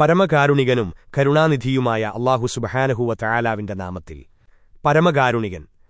പരമകാരുണികനും കരുണാനിധിയുമായ അള്ളാഹു സുബഹാനഹുവ തയാലാവിന്റെ നാമത്തിൽ. പരമകാരുണികൻ.